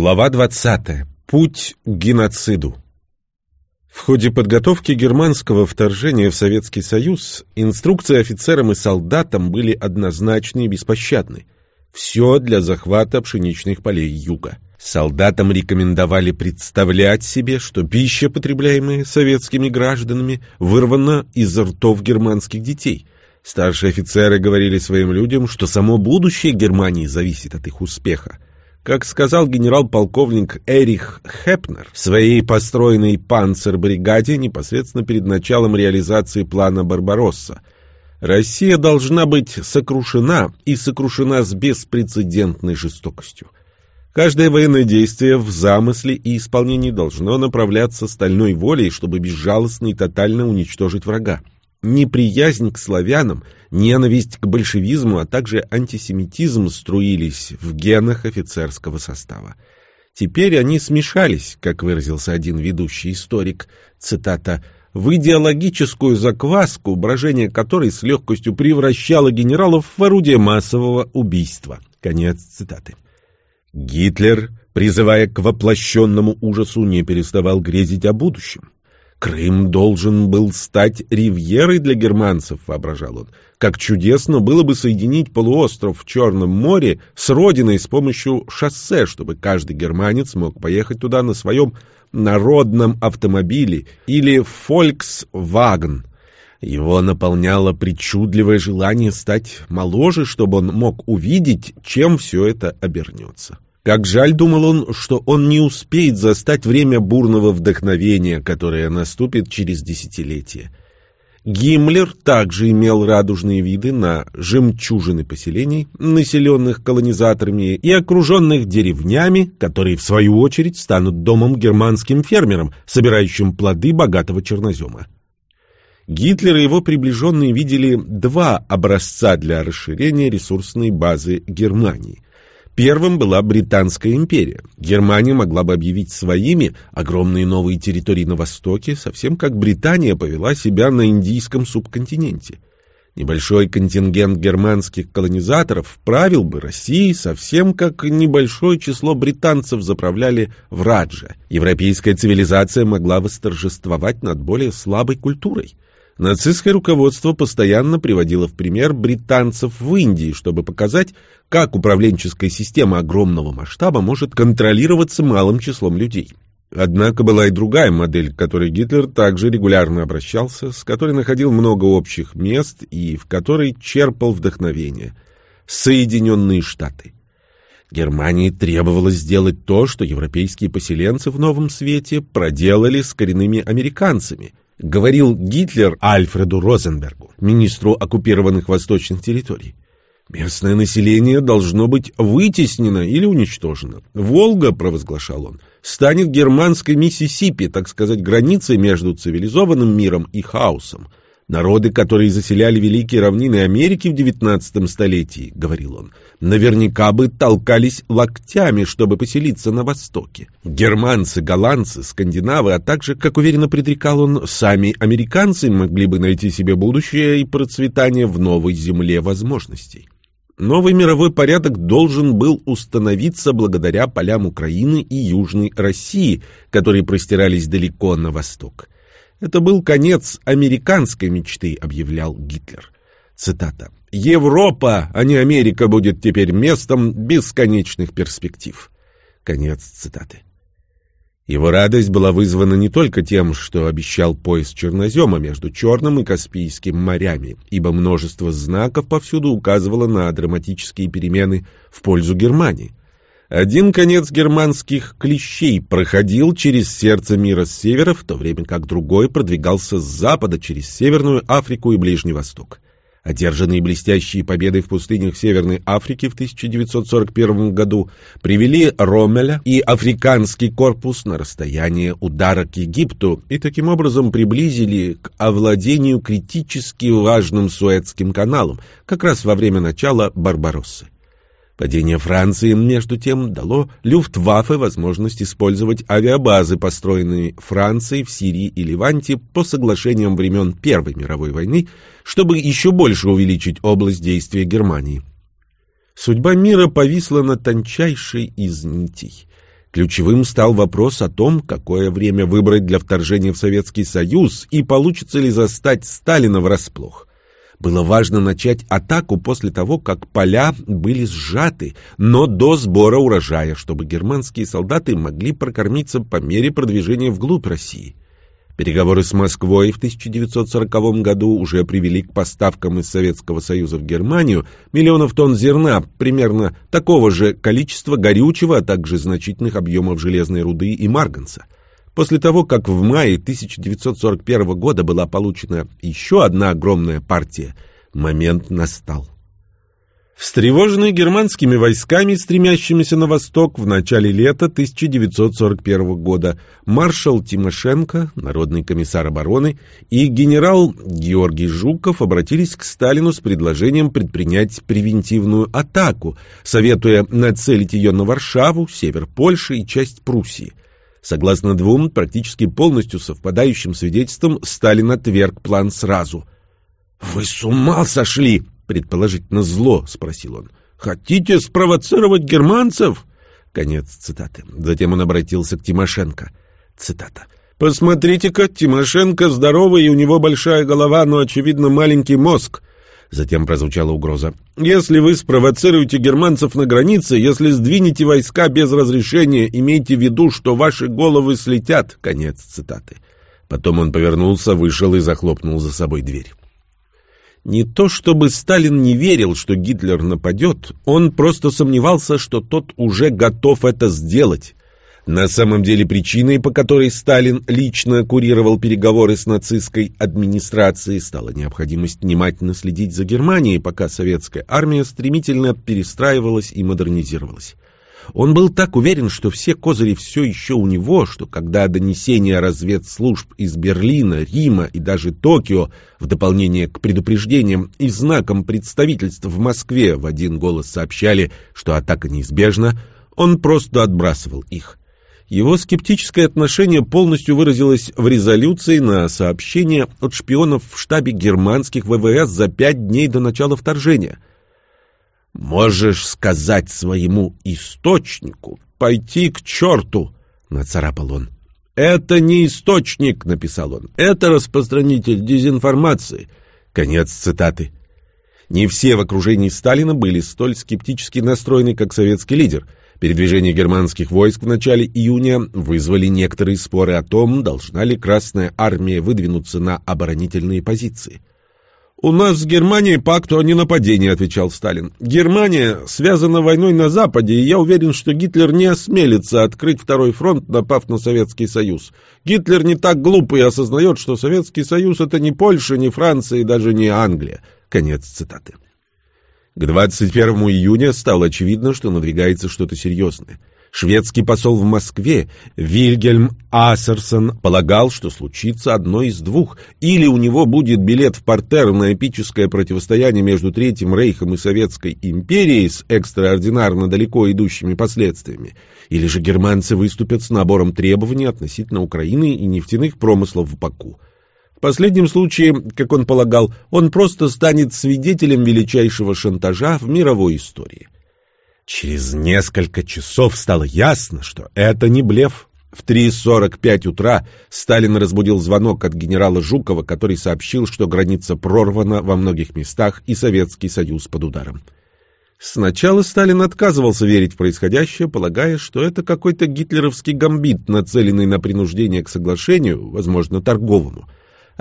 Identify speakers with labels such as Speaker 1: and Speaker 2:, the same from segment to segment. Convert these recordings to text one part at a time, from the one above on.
Speaker 1: Глава 20. Путь к геноциду. В ходе подготовки германского вторжения в Советский Союз инструкции офицерам и солдатам были однозначны и беспощадны. Все для захвата пшеничных полей юга. Солдатам рекомендовали представлять себе, что пища, потребляемая советскими гражданами, вырвана из ртов германских детей. Старшие офицеры говорили своим людям, что само будущее Германии зависит от их успеха. Как сказал генерал-полковник Эрих Хепнер в своей построенной панцербригаде непосредственно перед началом реализации плана «Барбаросса», Россия должна быть сокрушена и сокрушена с беспрецедентной жестокостью. Каждое военное действие в замысле и исполнении должно направляться стальной волей, чтобы безжалостно и тотально уничтожить врага. Неприязнь к славянам, ненависть к большевизму, а также антисемитизм струились в генах офицерского состава. Теперь они смешались, как выразился один ведущий историк, цитата, в идеологическую закваску, брожение которой с легкостью превращало генералов в орудие массового убийства. Конец цитаты. Гитлер, призывая к воплощенному ужасу, не переставал грезить о будущем. Крым должен был стать ривьерой для германцев, воображал он. Как чудесно было бы соединить полуостров в Черном море с родиной с помощью шоссе, чтобы каждый германец мог поехать туда на своем народном автомобиле или Volkswagen. Его наполняло причудливое желание стать моложе, чтобы он мог увидеть, чем все это обернется. Как жаль, думал он, что он не успеет застать время бурного вдохновения, которое наступит через десятилетия. Гиммлер также имел радужные виды на жемчужины поселений, населенных колонизаторами и окруженных деревнями, которые, в свою очередь, станут домом германским фермерам, собирающим плоды богатого чернозема. Гитлер и его приближенные видели два образца для расширения ресурсной базы Германии – Первым была Британская империя. Германия могла бы объявить своими огромные новые территории на Востоке, совсем как Британия повела себя на индийском субконтиненте. Небольшой контингент германских колонизаторов правил бы Россией, совсем как небольшое число британцев заправляли в Радже. Европейская цивилизация могла восторжествовать над более слабой культурой. Нацистское руководство постоянно приводило в пример британцев в Индии, чтобы показать, как управленческая система огромного масштаба может контролироваться малым числом людей. Однако была и другая модель, к которой Гитлер также регулярно обращался, с которой находил много общих мест и в которой черпал вдохновение – Соединенные Штаты. Германии требовалось сделать то, что европейские поселенцы в Новом Свете проделали с коренными американцами – говорил Гитлер Альфреду Розенбергу, министру оккупированных восточных территорий. Местное население должно быть вытеснено или уничтожено. Волга, провозглашал он, станет германской Миссисипи, так сказать, границей между цивилизованным миром и хаосом. Народы, которые заселяли великие равнины Америки в XIX столетии, говорил он, наверняка бы толкались локтями, чтобы поселиться на Востоке. Германцы, голландцы, скандинавы, а также, как уверенно предрекал он, сами американцы могли бы найти себе будущее и процветание в новой земле возможностей. Новый мировой порядок должен был установиться благодаря полям Украины и Южной России, которые простирались далеко на восток. Это был конец американской мечты, объявлял Гитлер. Цитата. «Европа, а не Америка, будет теперь местом бесконечных перспектив». Конец цитаты. Его радость была вызвана не только тем, что обещал пояс чернозема между Черным и Каспийским морями, ибо множество знаков повсюду указывало на драматические перемены в пользу Германии. Один конец германских клещей проходил через сердце мира с севера, в то время как другой продвигался с запада через Северную Африку и Ближний Восток. Одержанные блестящие победы в пустынях Северной Африки в 1941 году привели Роммеля и африканский корпус на расстояние удара к Египту и таким образом приблизили к овладению критически важным Суэцким каналом как раз во время начала Барбароссы. Падение Франции, между тем, дало Люфтваффе возможность использовать авиабазы, построенные Францией в Сирии и Ливанте по соглашениям времен Первой мировой войны, чтобы еще больше увеличить область действия Германии. Судьба мира повисла на тончайшей из нитей. Ключевым стал вопрос о том, какое время выбрать для вторжения в Советский Союз и получится ли застать Сталина врасплох. Было важно начать атаку после того, как поля были сжаты, но до сбора урожая, чтобы германские солдаты могли прокормиться по мере продвижения вглубь России. Переговоры с Москвой в 1940 году уже привели к поставкам из Советского Союза в Германию миллионов тонн зерна, примерно такого же количества горючего, а также значительных объемов железной руды и марганца. После того, как в мае 1941 года была получена еще одна огромная партия, момент настал. Встревоженный германскими войсками, стремящимися на восток в начале лета 1941 года, маршал Тимошенко, народный комиссар обороны, и генерал Георгий Жуков обратились к Сталину с предложением предпринять превентивную атаку, советуя нацелить ее на Варшаву, север Польши и часть Пруссии. Согласно двум практически полностью совпадающим свидетельствам, Сталин отверг план сразу. «Вы с ума сошли!» предположительно зло?» — спросил он. «Хотите спровоцировать германцев?» Конец цитаты. Затем он обратился к Тимошенко. Цитата. «Посмотрите-ка, Тимошенко здоровый, и у него большая голова, но, очевидно, маленький мозг». Затем прозвучала угроза. «Если вы спровоцируете германцев на границе, если сдвинете войска без разрешения, имейте в виду, что ваши головы слетят». Конец цитаты. Потом он повернулся, вышел и захлопнул за собой дверь. Не то чтобы Сталин не верил, что Гитлер нападет, он просто сомневался, что тот уже готов это сделать. На самом деле причиной, по которой Сталин лично курировал переговоры с нацистской администрацией, стала необходимость внимательно следить за Германией, пока советская армия стремительно перестраивалась и модернизировалась. Он был так уверен, что все козыри все еще у него, что когда донесения разведслужб из Берлина, Рима и даже Токио, в дополнение к предупреждениям и знакам представительств в Москве в один голос сообщали, что атака неизбежна, он просто отбрасывал их. Его скептическое отношение полностью выразилось в резолюции на сообщение от шпионов в штабе германских ВВС за пять дней до начала вторжения – «Можешь сказать своему источнику пойти к черту!» — нацарапал он. «Это не источник», — написал он. «Это распространитель дезинформации». Конец цитаты. Не все в окружении Сталина были столь скептически настроены, как советский лидер. Передвижение германских войск в начале июня вызвали некоторые споры о том, должна ли Красная Армия выдвинуться на оборонительные позиции. «У нас с Германией пакт о ненападении», — отвечал Сталин. «Германия связана войной на Западе, и я уверен, что Гитлер не осмелится открыть второй фронт, напав на Советский Союз. Гитлер не так глупый и осознает, что Советский Союз — это не Польша, не Франция и даже не Англия». Конец цитаты. К 21 июня стало очевидно, что надвигается что-то серьезное. Шведский посол в Москве Вильгельм Ассерсон полагал, что случится одно из двух. Или у него будет билет в портер на эпическое противостояние между Третьим Рейхом и Советской империей с экстраординарно далеко идущими последствиями. Или же германцы выступят с набором требований относительно Украины и нефтяных промыслов в Баку. В последнем случае, как он полагал, он просто станет свидетелем величайшего шантажа в мировой истории. Через несколько часов стало ясно, что это не блеф. В 3.45 утра Сталин разбудил звонок от генерала Жукова, который сообщил, что граница прорвана во многих местах и Советский Союз под ударом. Сначала Сталин отказывался верить в происходящее, полагая, что это какой-то гитлеровский гамбит, нацеленный на принуждение к соглашению, возможно, торговому.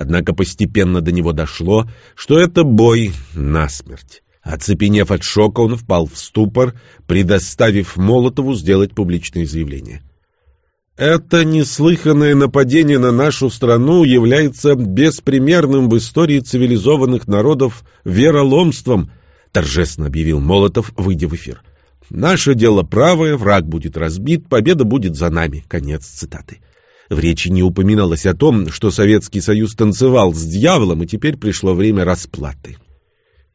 Speaker 1: Однако постепенно до него дошло, что это бой насмерть. Оцепенев от шока, он впал в ступор, предоставив Молотову сделать публичное заявление. Это неслыханное нападение на нашу страну является беспримерным в истории цивилизованных народов вероломством, торжественно объявил Молотов, выйдя в эфир. Наше дело правое, враг будет разбит, победа будет за нами. Конец цитаты. В речи не упоминалось о том, что Советский Союз танцевал с дьяволом, и теперь пришло время расплаты.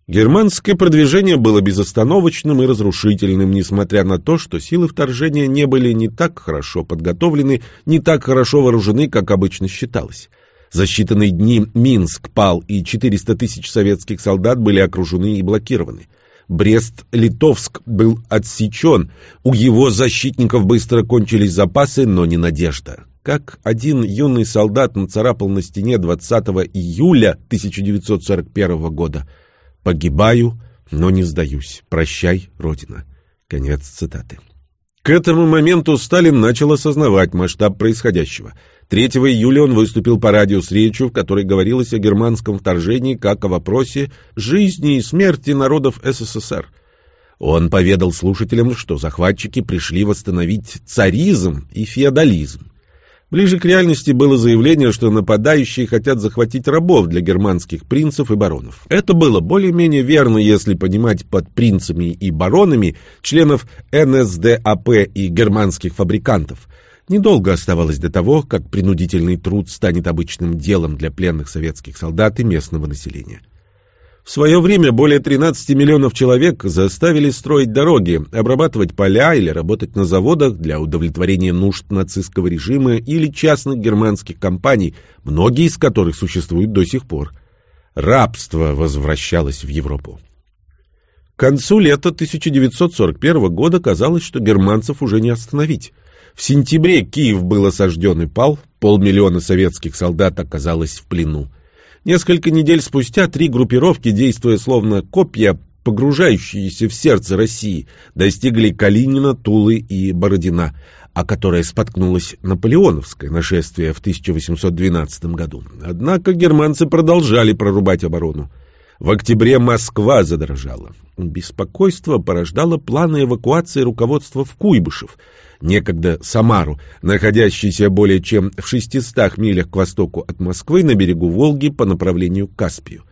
Speaker 1: Германское продвижение было безостановочным и разрушительным, несмотря на то, что силы вторжения не были не так хорошо подготовлены, не так хорошо вооружены, как обычно считалось. За считанные дни Минск пал, и 400 тысяч советских солдат были окружены и блокированы. Брест-Литовск был отсечен, у его защитников быстро кончились запасы, но не надежда. Как один юный солдат нацарапал на стене 20 июля 1941 года «Погибаю, но не сдаюсь. Прощай, Родина». Конец цитаты. К этому моменту Сталин начал осознавать масштаб происходящего. 3 июля он выступил по радио с речью, в которой говорилось о германском вторжении как о вопросе жизни и смерти народов СССР. Он поведал слушателям, что захватчики пришли восстановить царизм и феодализм. Ближе к реальности было заявление, что нападающие хотят захватить рабов для германских принцев и баронов. Это было более-менее верно, если понимать под принцами и баронами членов НСДАП и германских фабрикантов. Недолго оставалось до того, как принудительный труд станет обычным делом для пленных советских солдат и местного населения. В свое время более 13 миллионов человек заставили строить дороги, обрабатывать поля или работать на заводах для удовлетворения нужд нацистского режима или частных германских компаний, многие из которых существуют до сих пор. Рабство возвращалось в Европу. К концу лета 1941 года казалось, что германцев уже не остановить. В сентябре Киев был осажден и пал, полмиллиона советских солдат оказалось в плену. Несколько недель спустя три группировки, действуя словно копья, погружающиеся в сердце России, достигли Калинина, Тулы и Бородина, а которая споткнулась наполеоновское нашествие в 1812 году. Однако германцы продолжали прорубать оборону. В октябре Москва задрожала. Беспокойство порождало планы эвакуации руководства в Куйбышев – некогда Самару, находящийся более чем в 600 милях к востоку от Москвы на берегу Волги по направлению к Каспию.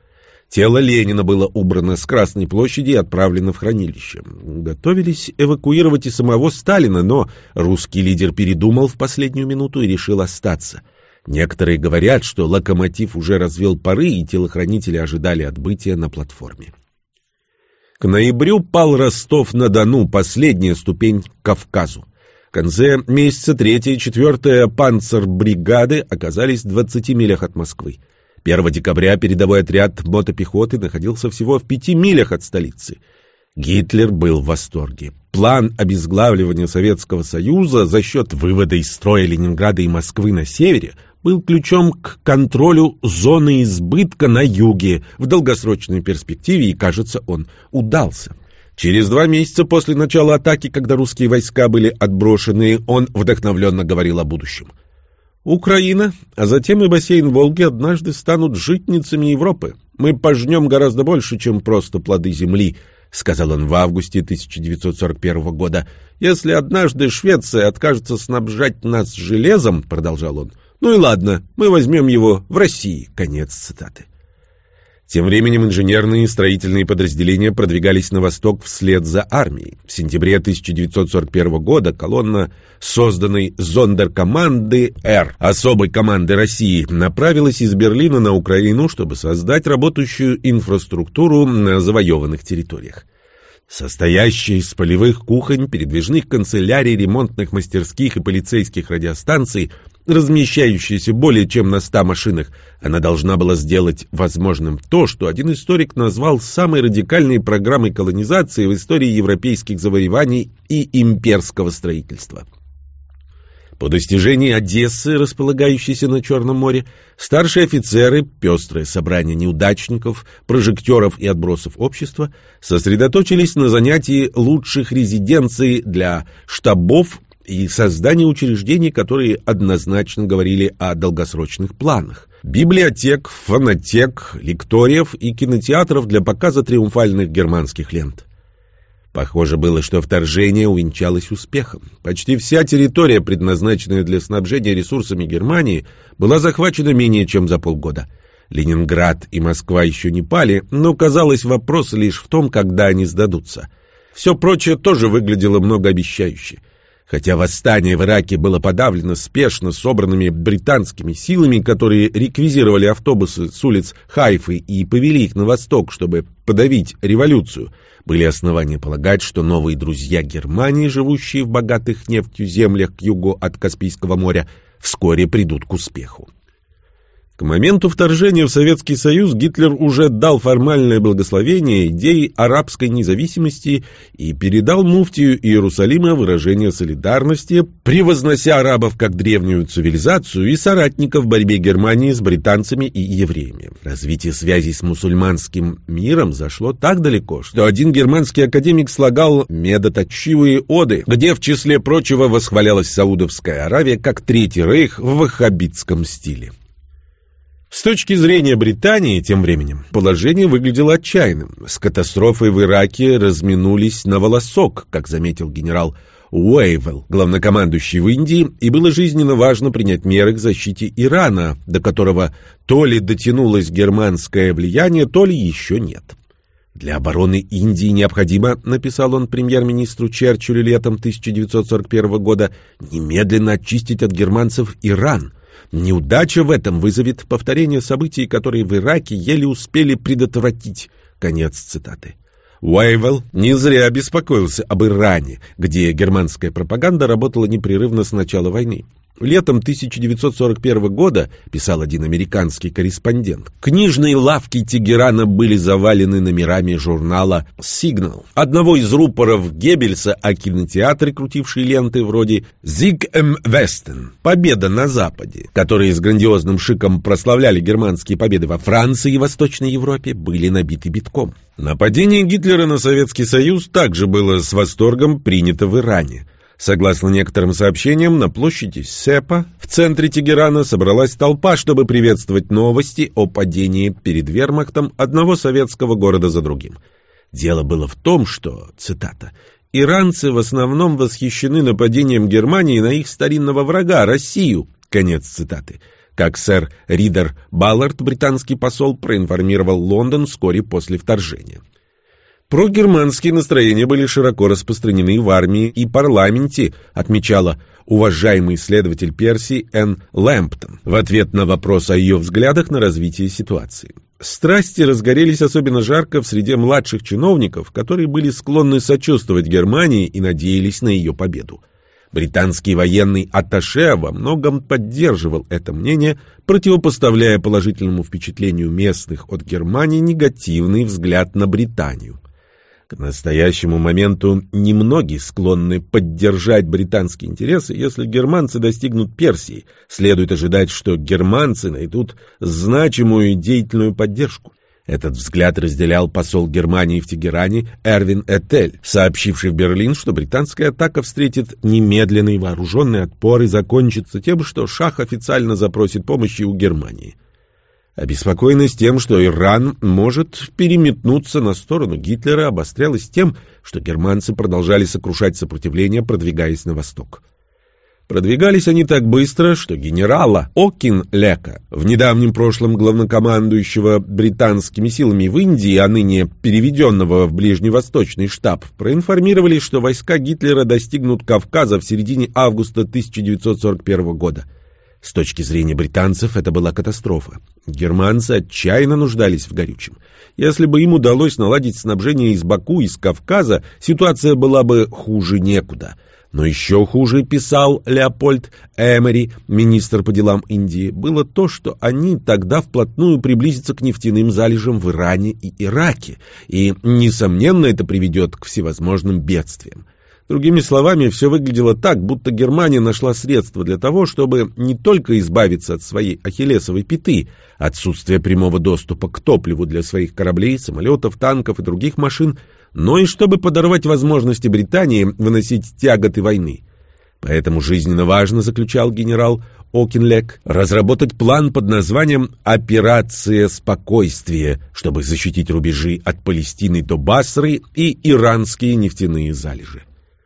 Speaker 1: Тело Ленина было убрано с Красной площади и отправлено в хранилище. Готовились эвакуировать и самого Сталина, но русский лидер передумал в последнюю минуту и решил остаться. Некоторые говорят, что локомотив уже развел пары, и телохранители ожидали отбытия на платформе. К ноябрю пал Ростов-на-Дону, последняя ступень к Кавказу. Конце месяца третья и четвертая панцербригады оказались в 20 милях от Москвы. 1 декабря передовой отряд мотопехоты находился всего в пяти милях от столицы. Гитлер был в восторге. План обезглавливания Советского Союза за счет вывода из строя Ленинграда и Москвы на севере был ключом к контролю зоны избытка на юге в долгосрочной перспективе, и, кажется, он удался. Через два месяца после начала атаки, когда русские войска были отброшены, он вдохновленно говорил о будущем. Украина, а затем и бассейн Волги однажды станут житницами Европы. Мы пожнем гораздо больше, чем просто плоды земли, — сказал он в августе 1941 года. «Если однажды Швеция откажется снабжать нас железом, — продолжал он, — ну и ладно, мы возьмем его в России». Конец цитаты. Тем временем инженерные и строительные подразделения продвигались на восток вслед за армией. В сентябре 1941 года колонна созданной зондеркоманды «Р» особой команды России направилась из Берлина на Украину, чтобы создать работающую инфраструктуру на завоеванных территориях состоящая из полевых кухонь, передвижных канцелярий, ремонтных мастерских и полицейских радиостанций, размещающаяся более чем на ста машинах, она должна была сделать возможным то, что один историк назвал самой радикальной программой колонизации в истории европейских завоеваний и имперского строительства. По достижении Одессы, располагающейся на Черном море, старшие офицеры, пестрое собрание неудачников, прожекторов и отбросов общества, сосредоточились на занятии лучших резиденций для штабов и создании учреждений, которые однозначно говорили о долгосрочных планах. Библиотек, фонотек, лекториев и кинотеатров для показа триумфальных германских лент. Похоже было, что вторжение увенчалось успехом. Почти вся территория, предназначенная для снабжения ресурсами Германии, была захвачена менее чем за полгода. Ленинград и Москва еще не пали, но казалось вопрос лишь в том, когда они сдадутся. Все прочее тоже выглядело многообещающе. Хотя восстание в Ираке было подавлено спешно собранными британскими силами, которые реквизировали автобусы с улиц Хайфы и повели их на восток, чтобы подавить революцию, были основания полагать, что новые друзья Германии, живущие в богатых нефтью землях к югу от Каспийского моря, вскоре придут к успеху. К моменту вторжения в Советский Союз Гитлер уже дал формальное благословение идеи арабской независимости и передал муфтию Иерусалима выражение солидарности, превознося арабов как древнюю цивилизацию и соратников в борьбе Германии с британцами и евреями. Развитие связей с мусульманским миром зашло так далеко, что один германский академик слагал медоточивые оды, где в числе прочего восхвалялась Саудовская Аравия как Третий Рейх в ваххабитском стиле. С точки зрения Британии, тем временем, положение выглядело отчаянным. С катастрофой в Ираке разминулись на волосок, как заметил генерал Уэйвелл, главнокомандующий в Индии, и было жизненно важно принять меры к защите Ирана, до которого то ли дотянулось германское влияние, то ли еще нет. Для обороны Индии необходимо, написал он премьер-министру Черчиллю летом 1941 года, немедленно очистить от германцев Иран – Неудача в этом вызовет повторение событий, которые в Ираке еле успели предотвратить. Конец цитаты. Уайвелл не зря беспокоился об Иране, где германская пропаганда работала непрерывно с начала войны. Летом 1941 года, писал один американский корреспондент, книжные лавки Тегерана были завалены номерами журнала «Сигнал», одного из рупоров Геббельса о кинотеатре, крутившей ленты вроде «Зиг эм Вестен» — «Победа на Западе», которые с грандиозным шиком прославляли германские победы во Франции и Восточной Европе, были набиты битком. Нападение Гитлера на Советский Союз также было с восторгом принято в Иране. Согласно некоторым сообщениям, на площади Сепа в центре Тегерана собралась толпа, чтобы приветствовать новости о падении перед вермахтом одного советского города за другим. Дело было в том, что, цитата, «иранцы в основном восхищены нападением Германии на их старинного врага, Россию», конец цитаты. Как сэр Ридер Баллард, британский посол, проинформировал Лондон вскоре после вторжения. Прогерманские настроения были широко распространены в армии и парламенте, отмечала уважаемый исследователь Персии Н. Лэмптон в ответ на вопрос о ее взглядах на развитие ситуации. Страсти разгорелись особенно жарко в среде младших чиновников, которые были склонны сочувствовать Германии и надеялись на ее победу. Британский военный атташе во многом поддерживал это мнение, противопоставляя положительному впечатлению местных от Германии негативный взгляд на Британию. К настоящему моменту немногие склонны поддержать британские интересы, если германцы достигнут Персии. Следует ожидать, что германцы найдут значимую и деятельную поддержку. Этот взгляд разделял посол Германии в Тегеране Эрвин Этель, сообщивший в Берлин, что британская атака встретит немедленный вооруженный отпор и закончится тем, что Шах официально запросит помощи у Германии. Обеспокоенность тем, что Иран может переметнуться на сторону Гитлера, обострялась тем, что германцы продолжали сокрушать сопротивление, продвигаясь на восток. Продвигались они так быстро, что генерала Окинлека, в недавнем прошлом главнокомандующего британскими силами в Индии, а ныне переведенного в ближневосточный штаб, проинформировали, что войска Гитлера достигнут Кавказа в середине августа 1941 года – с точки зрения британцев это была катастрофа. Германцы отчаянно нуждались в горючем. Если бы им удалось наладить снабжение из Баку, из Кавказа, ситуация была бы хуже некуда. Но еще хуже, писал Леопольд Эмери, министр по делам Индии, было то, что они тогда вплотную приблизятся к нефтяным залежам в Иране и Ираке, и, несомненно, это приведет к всевозможным бедствиям. Другими словами, все выглядело так, будто Германия нашла средства для того, чтобы не только избавиться от своей ахиллесовой пяты, отсутствия прямого доступа к топливу для своих кораблей, самолетов, танков и других машин, но и чтобы подорвать возможности Британии выносить тяготы войны. Поэтому жизненно важно, заключал генерал Окинлек, разработать план под названием «Операция спокойствия», чтобы защитить рубежи от Палестины до Басры и иранские нефтяные залежи.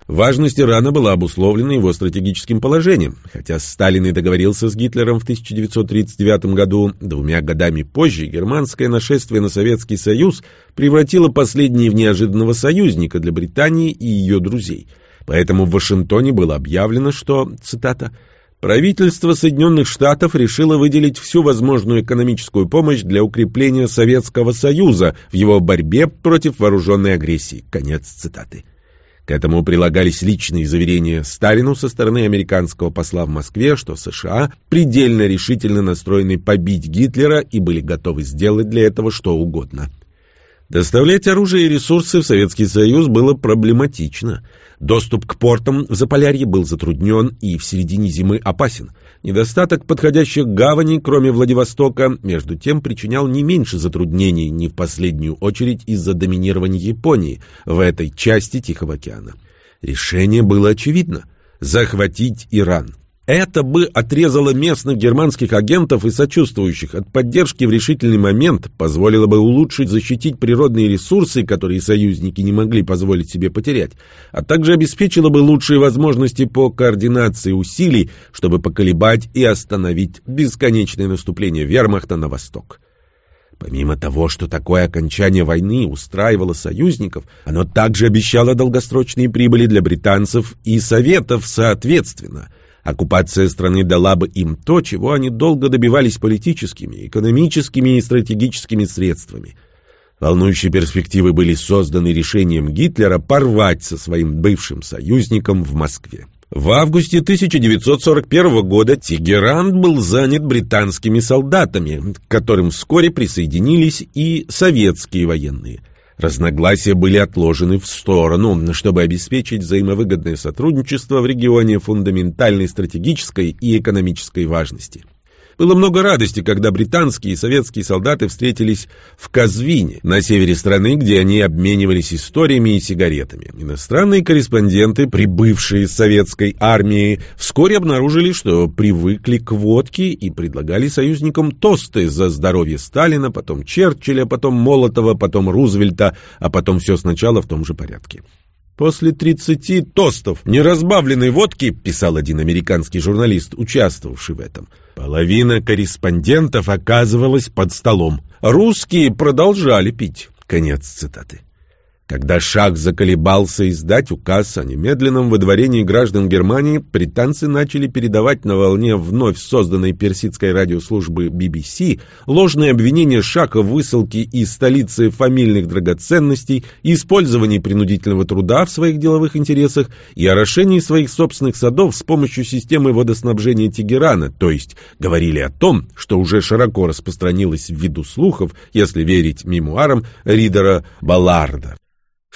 Speaker 1: Важность Ирана была обусловлена его стратегическим положением. Хотя Сталин и договорился с Гитлером в 1939 году, двумя годами позже германское нашествие на Советский Союз превратило последний в неожиданного союзника для Британии и ее друзей. Поэтому в Вашингтоне было объявлено, что, цитата, Правительство Соединенных Штатов решило выделить всю возможную экономическую помощь для укрепления Советского Союза в его борьбе против вооруженной агрессии. Конец цитаты. К этому прилагались личные заверения Сталину со стороны американского посла в Москве, что США предельно решительно настроены побить Гитлера и были готовы сделать для этого что угодно. Доставлять оружие и ресурсы в Советский Союз было проблематично. Доступ к портам в Заполярье был затруднен и в середине зимы опасен. Недостаток подходящих гаваней, кроме Владивостока, между тем причинял не меньше затруднений, не в последнюю очередь из-за доминирования Японии в этой части Тихого океана. Решение было очевидно – захватить Иран. Это бы отрезало местных германских агентов и сочувствующих от поддержки в решительный момент, позволило бы улучшить, защитить природные ресурсы, которые союзники не могли позволить себе потерять, а также обеспечило бы лучшие возможности по координации усилий, чтобы поколебать и остановить бесконечное наступление вермахта на восток. Помимо того, что такое окончание войны устраивало союзников, оно также обещало долгосрочные прибыли для британцев и Советов соответственно – Оккупация страны дала бы им то, чего они долго добивались политическими, экономическими и стратегическими средствами. Волнующие перспективы были созданы решением Гитлера порвать со своим бывшим союзником в Москве. В августе 1941 года Тегеран был занят британскими солдатами, к которым вскоре присоединились и советские военные – Разногласия были отложены в сторону, чтобы обеспечить взаимовыгодное сотрудничество в регионе фундаментальной стратегической и экономической важности. Было много радости, когда британские и советские солдаты встретились в Казвине, на севере страны, где они обменивались историями и сигаретами. Иностранные корреспонденты, прибывшие из советской армии, вскоре обнаружили, что привыкли к водке и предлагали союзникам тосты за здоровье Сталина, потом Черчилля, потом Молотова, потом Рузвельта, а потом все сначала в том же порядке. После тридцати тостов неразбавленной водки, писал один американский журналист, участвовавший в этом, половина корреспондентов оказывалась под столом. Русские продолжали пить. Конец цитаты. Когда Шах заколебался издать указ о немедленном выдворении граждан Германии, британцы начали передавать на волне вновь созданной персидской радиослужбы BBC ложные обвинения Шаха в высылке из столицы фамильных драгоценностей, использовании принудительного труда в своих деловых интересах и орошении своих собственных садов с помощью системы водоснабжения Тегерана, то есть говорили о том, что уже широко распространилось в виду слухов, если верить мемуарам Ридера Балларда.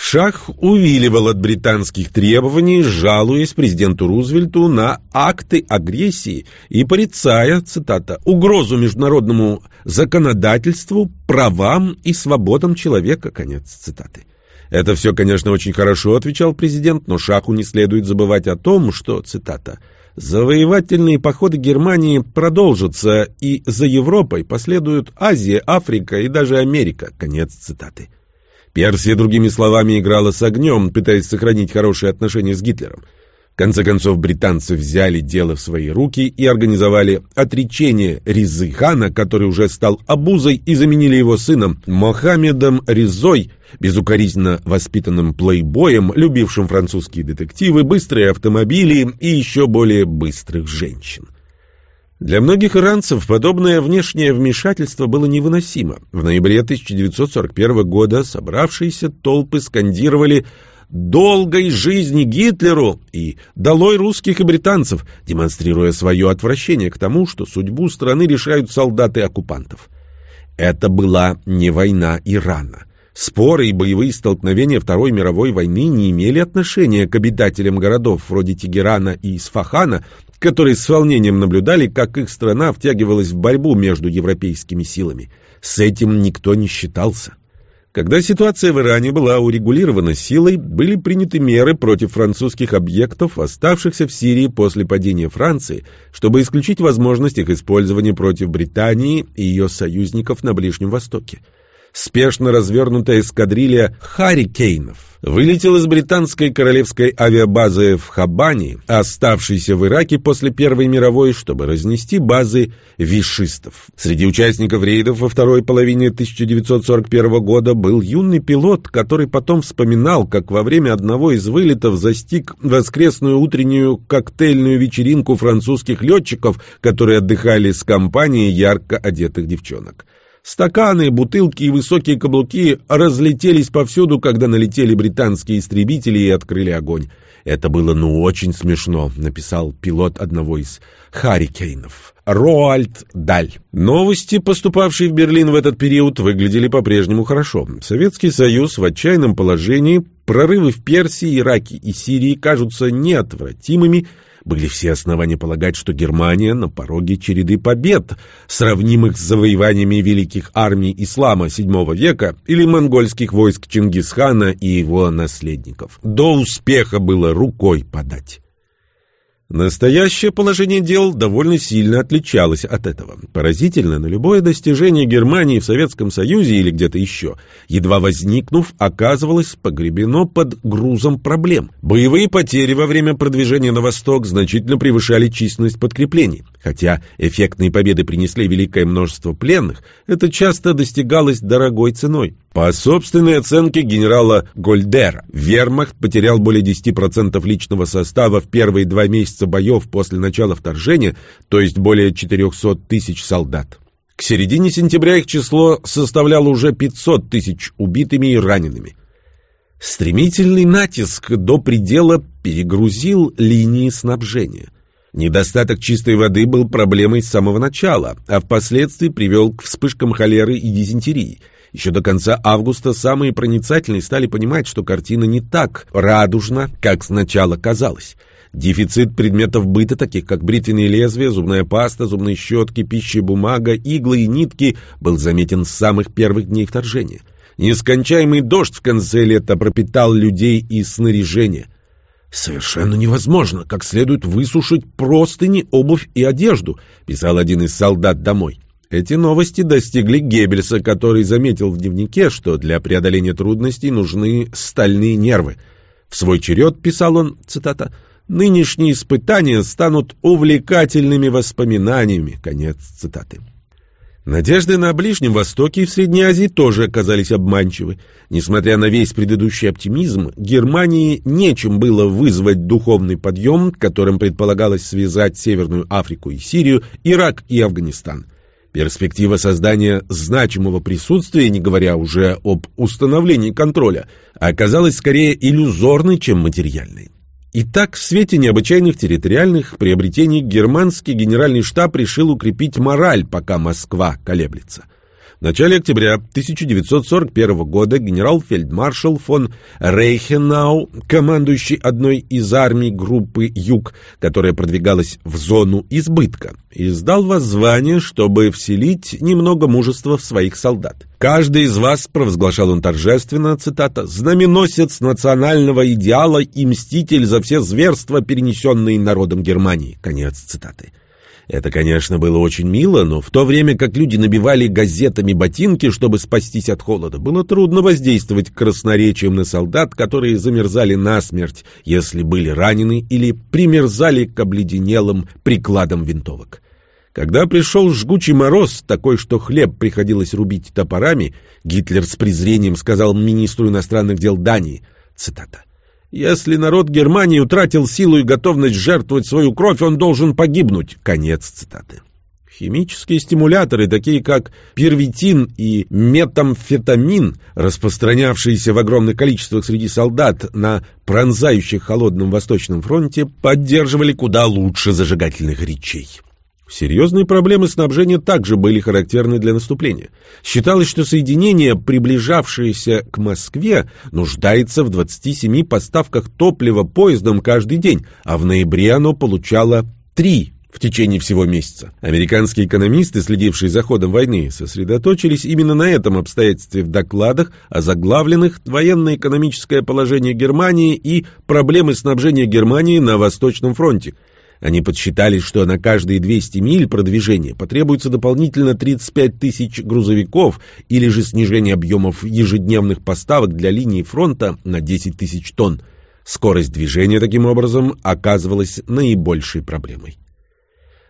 Speaker 1: Шах увиливал от британских требований, жалуясь президенту Рузвельту на акты агрессии и порицая, цитата, «угрозу международному законодательству, правам и свободам человека», конец цитаты. Это все, конечно, очень хорошо, отвечал президент, но Шаху не следует забывать о том, что, цитата, «завоевательные походы Германии продолжатся, и за Европой последуют Азия, Африка и даже Америка», конец цитаты. Персия, другими словами, играла с огнем, пытаясь сохранить хорошие отношения с Гитлером. В конце концов, британцы взяли дело в свои руки и организовали отречение Ризы хана, который уже стал обузой, и заменили его сыном Мохаммедом Ризой, безукоризненно воспитанным плейбоем, любившим французские детективы, быстрые автомобили и еще более быстрых женщин. Для многих иранцев подобное внешнее вмешательство было невыносимо. В ноябре 1941 года собравшиеся толпы скандировали «Долгой жизни Гитлеру!» и «Долой русских и британцев!», демонстрируя свое отвращение к тому, что судьбу страны решают солдаты оккупантов. Это была не война Ирана. Споры и боевые столкновения Второй мировой войны не имели отношения к обитателям городов вроде Тегерана и Исфахана, которые с волнением наблюдали, как их страна втягивалась в борьбу между европейскими силами. С этим никто не считался. Когда ситуация в Иране была урегулирована силой, были приняты меры против французских объектов, оставшихся в Сирии после падения Франции, чтобы исключить возможность их использования против Британии и ее союзников на Ближнем Востоке спешно развернутая эскадрилья «Харрикейнов» вылетел из британской королевской авиабазы в Хабане, оставшейся в Ираке после Первой мировой, чтобы разнести базы вишистов. Среди участников рейдов во второй половине 1941 года был юный пилот, который потом вспоминал, как во время одного из вылетов застиг воскресную утреннюю коктейльную вечеринку французских летчиков, которые отдыхали с компанией ярко одетых девчонок. Стаканы, бутылки и высокие каблуки разлетелись повсюду, когда налетели британские истребители и открыли огонь. «Это было ну очень смешно», — написал пилот одного из «Харрикейнов». Роальд Даль. Новости, поступавшие в Берлин в этот период, выглядели по-прежнему хорошо. Советский Союз в отчаянном положении, прорывы в Персии, Ираке и Сирии кажутся неотвратимыми, были все основания полагать, что Германия на пороге череды побед, сравнимых с завоеваниями великих армий ислама VII века или монгольских войск Чингисхана и его наследников. До успеха было рукой подать. Настоящее положение дел довольно сильно отличалось от этого. Поразительно, но любое достижение Германии в Советском Союзе или где-то еще, едва возникнув, оказывалось погребено под грузом проблем. Боевые потери во время продвижения на восток значительно превышали численность подкреплений. Хотя эффектные победы принесли великое множество пленных, это часто достигалось дорогой ценой. По собственной оценке генерала Гольдера, вермахт потерял более 10% личного состава в первые два месяца боев после начала вторжения, то есть более 400 тысяч солдат. К середине сентября их число составляло уже 500 тысяч убитыми и ранеными. Стремительный натиск до предела перегрузил линии снабжения – Недостаток чистой воды был проблемой с самого начала, а впоследствии привел к вспышкам холеры и дизентерии. Еще до конца августа самые проницательные стали понимать, что картина не так радужна, как сначала казалось. Дефицит предметов быта, таких как бритвенные лезвия, зубная паста, зубные щетки, пища, бумага, иглы и нитки, был заметен с самых первых дней вторжения. Нескончаемый дождь в конце лета пропитал людей и снаряжение – «Совершенно невозможно как следует высушить простыни, обувь и одежду», — писал один из солдат домой. Эти новости достигли Геббельса, который заметил в дневнике, что для преодоления трудностей нужны стальные нервы. В свой черед, писал он, цитата, «нынешние испытания станут увлекательными воспоминаниями». Конец цитаты. Надежды на Ближнем Востоке и в Средней Азии тоже оказались обманчивы. Несмотря на весь предыдущий оптимизм, Германии нечем было вызвать духовный подъем, которым предполагалось связать Северную Африку и Сирию, Ирак и Афганистан. Перспектива создания значимого присутствия, не говоря уже об установлении контроля, оказалась скорее иллюзорной, чем материальной. Итак, в свете необычайных территориальных приобретений германский генеральный штаб решил укрепить мораль, пока Москва колеблется – в начале октября 1941 года генерал-фельдмаршал фон Рейхенау, командующий одной из армий группы «Юг», которая продвигалась в зону избытка, издал воззвание, чтобы вселить немного мужества в своих солдат. «Каждый из вас», — провозглашал он торжественно, цитата, «знаменосец национального идеала и мститель за все зверства, перенесенные народом Германии». Конец цитаты. Это, конечно, было очень мило, но в то время как люди набивали газетами ботинки, чтобы спастись от холода, было трудно воздействовать красноречием на солдат, которые замерзали насмерть, если были ранены или примерзали к обледенелым прикладам винтовок. Когда пришел жгучий мороз, такой, что хлеб приходилось рубить топорами, Гитлер с презрением сказал министру иностранных дел Дании, цитата, если народ Германии утратил силу и готовность жертвовать свою кровь, он должен погибнуть. Конец цитаты. Химические стимуляторы, такие как первитин и метамфетамин, распространявшиеся в огромных количествах среди солдат на пронзающих холодном Восточном фронте, поддерживали куда лучше зажигательных речей. Серьезные проблемы снабжения также были характерны для наступления. Считалось, что соединение, приближавшееся к Москве, нуждается в 27 поставках топлива поездом каждый день, а в ноябре оно получало 3 в течение всего месяца. Американские экономисты, следившие за ходом войны, сосредоточились именно на этом обстоятельстве в докладах, озаглавленных «Военно-экономическое положение Германии» и «Проблемы снабжения Германии на Восточном фронте», они подсчитали, что на каждые 200 миль продвижения потребуется дополнительно 35 тысяч грузовиков или же снижение объемов ежедневных поставок для линии фронта на 10 тысяч тонн. Скорость движения таким образом оказывалась наибольшей проблемой.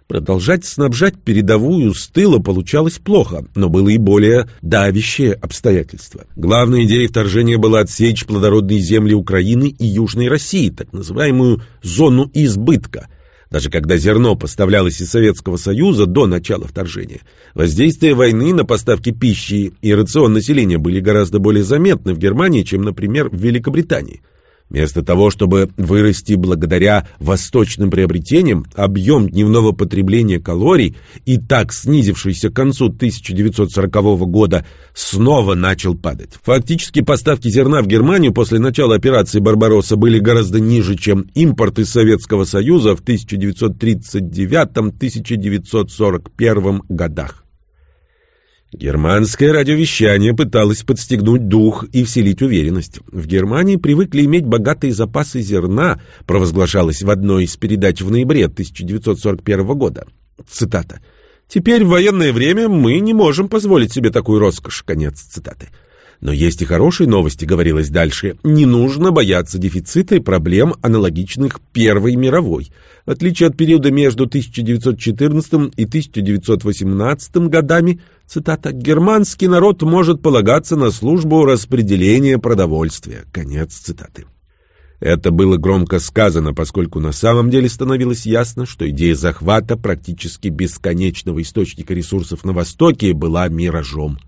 Speaker 1: Продолжать снабжать передовую с тыла получалось плохо, но было и более давящее обстоятельство. Главной идеей вторжения было отсечь плодородные земли Украины и Южной России, так называемую «зону избытка», Даже когда зерно поставлялось из Советского Союза до начала вторжения, воздействие войны на поставки пищи и рацион населения были гораздо более заметны в Германии, чем, например, в Великобритании. Вместо того, чтобы вырасти благодаря восточным приобретениям, объем дневного потребления калорий, и так снизившийся к концу 1940 года, снова начал падать. Фактически поставки зерна в Германию после начала операции «Барбаросса» были гораздо ниже, чем импорт из Советского Союза в 1939-1941 годах. Германское радиовещание пыталось подстегнуть дух и вселить уверенность. В Германии привыкли иметь богатые запасы зерна, провозглашалось в одной из передач в ноябре 1941 года. Цитата. «Теперь в военное время мы не можем позволить себе такую роскошь». Конец цитаты. Но есть и хорошие новости, говорилось дальше. Не нужно бояться дефицита и проблем, аналогичных Первой мировой. В отличие от периода между 1914 и 1918 годами, цитата, «германский народ может полагаться на службу распределения продовольствия». Конец цитаты. Это было громко сказано, поскольку на самом деле становилось ясно, что идея захвата практически бесконечного источника ресурсов на Востоке была миражом.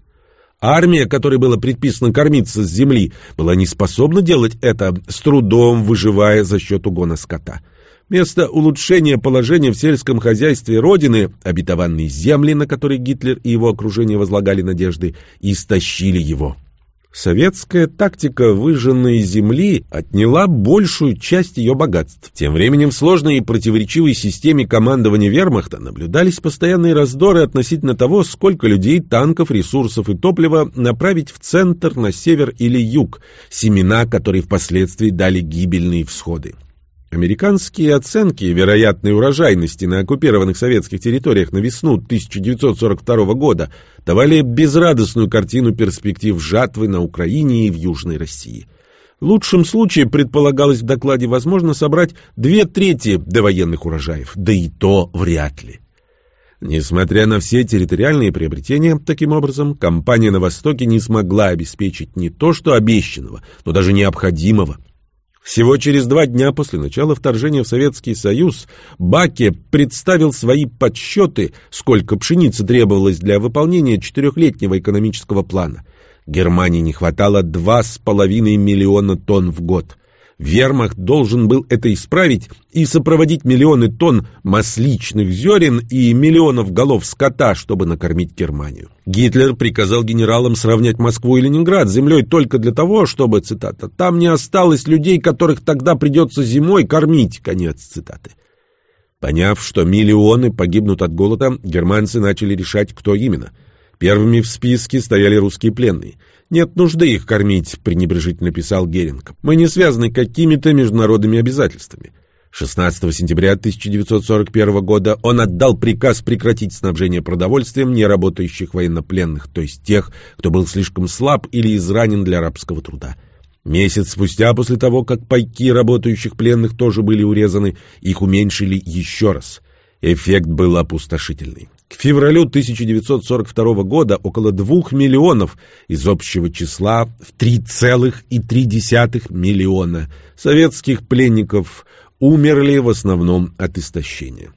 Speaker 1: Армия, которой было предписано кормиться с земли, была не способна делать это, с трудом выживая за счет угона скота. Вместо улучшения положения в сельском хозяйстве Родины, обетованные земли, на которые Гитлер и его окружение возлагали надежды, истощили его. Советская тактика выжженной земли отняла большую часть ее богатств. Тем временем в сложной и противоречивой системе командования вермахта наблюдались постоянные раздоры относительно того, сколько людей, танков, ресурсов и топлива направить в центр, на север или юг, семена, которые впоследствии дали гибельные всходы. Американские оценки вероятной урожайности на оккупированных советских территориях на весну 1942 года давали безрадостную картину перспектив жатвы на Украине и в Южной России. В лучшем случае предполагалось в докладе возможно собрать две трети довоенных урожаев, да и то вряд ли. Несмотря на все территориальные приобретения, таким образом, компания на Востоке не смогла обеспечить не то что обещанного, но даже необходимого – всего через два дня после начала вторжения в Советский Союз Баке представил свои подсчеты, сколько пшеницы требовалось для выполнения четырехлетнего экономического плана. Германии не хватало 2,5 миллиона тонн в год. Вермахт должен был это исправить и сопроводить миллионы тонн масличных зерен и миллионов голов скота, чтобы накормить Германию. Гитлер приказал генералам сравнять Москву и Ленинград с землей только для того, чтобы, цитата, «там не осталось людей, которых тогда придется зимой кормить», конец цитаты. Поняв, что миллионы погибнут от голода, германцы начали решать, кто именно. Первыми в списке стояли русские пленные – «Нет нужды их кормить», — пренебрежительно писал Геринг. «Мы не связаны какими-то международными обязательствами». 16 сентября 1941 года он отдал приказ прекратить снабжение продовольствием неработающих военнопленных, то есть тех, кто был слишком слаб или изранен для рабского труда. Месяц спустя, после того, как пайки работающих пленных тоже были урезаны, их уменьшили еще раз. Эффект был опустошительный. К февралю 1942 года около 2 миллионов из общего числа в 3,3 миллиона советских пленников умерли в основном от истощения.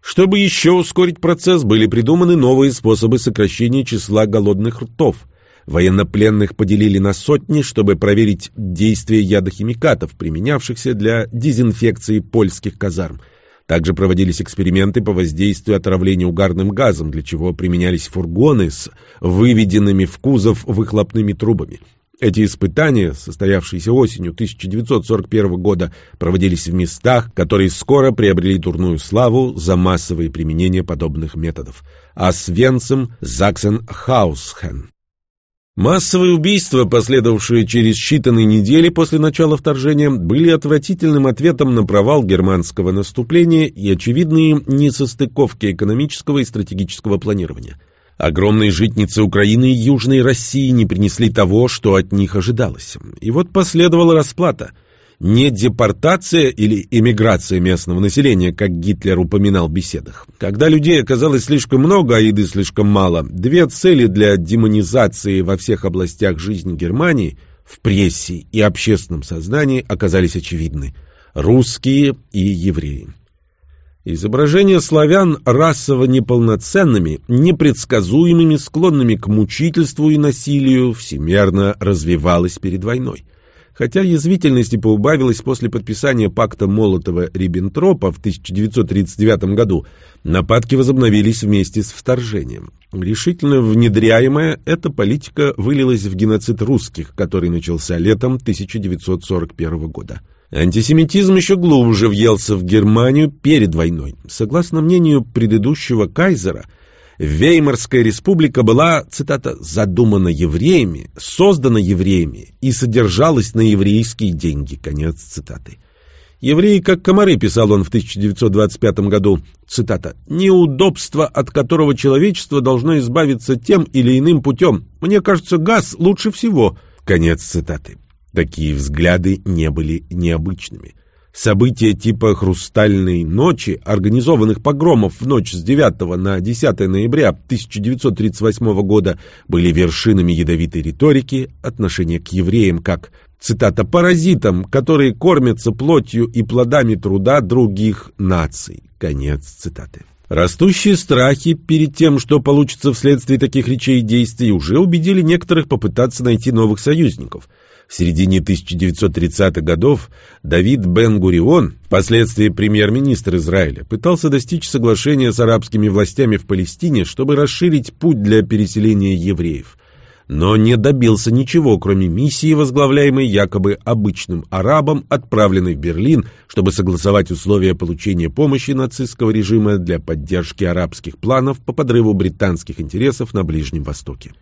Speaker 1: Чтобы еще ускорить процесс, были придуманы новые способы сокращения числа голодных ртов. Военнопленных поделили на сотни, чтобы проверить действие ядохимикатов, применявшихся для дезинфекции польских казарм – также проводились эксперименты по воздействию отравления угарным газом, для чего применялись фургоны с выведенными в кузов выхлопными трубами. Эти испытания, состоявшиеся осенью 1941 года, проводились в местах, которые скоро приобрели дурную славу за массовые применения подобных методов. А Свенцем Заксенхаусхен. Массовые убийства, последовавшие через считанные недели после начала вторжения, были отвратительным ответом на провал германского наступления и очевидные несостыковки экономического и стратегического планирования. Огромные житницы Украины и Южной России не принесли того, что от них ожидалось. И вот последовала расплата – не депортация или эмиграция местного населения, как Гитлер упоминал в беседах. Когда людей оказалось слишком много, а еды слишком мало, две цели для демонизации во всех областях жизни Германии в прессе и общественном сознании оказались очевидны – русские и евреи. Изображение славян расово неполноценными, непредсказуемыми, склонными к мучительству и насилию всемерно развивалось перед войной. Хотя язвительности поубавилось после подписания пакта Молотова-Риббентропа в 1939 году, нападки возобновились вместе с вторжением. Решительно внедряемая эта политика вылилась в геноцид русских, который начался летом 1941 года. Антисемитизм еще глубже въелся в Германию перед войной. Согласно мнению предыдущего кайзера, Веймарская республика была, цитата, «задумана евреями, создана евреями и содержалась на еврейские деньги». Конец цитаты. «Евреи, как комары», писал он в 1925 году, цитата, «неудобство, от которого человечество должно избавиться тем или иным путем. Мне кажется, газ лучше всего». Конец цитаты. Такие взгляды не были необычными. События типа «Хрустальной ночи», организованных погромов в ночь с 9 на 10 ноября 1938 года, были вершинами ядовитой риторики, отношения к евреям как, цитата, «паразитам, которые кормятся плотью и плодами труда других наций». Конец цитаты. Растущие страхи перед тем, что получится вследствие таких речей и действий, уже убедили некоторых попытаться найти новых союзников – в середине 1930-х годов Давид Бен-Гурион, впоследствии премьер-министр Израиля, пытался достичь соглашения с арабскими властями в Палестине, чтобы расширить путь для переселения евреев. Но не добился ничего, кроме миссии, возглавляемой якобы обычным арабом, отправленной в Берлин, чтобы согласовать условия получения помощи нацистского режима для поддержки арабских планов по подрыву британских интересов на Ближнем Востоке.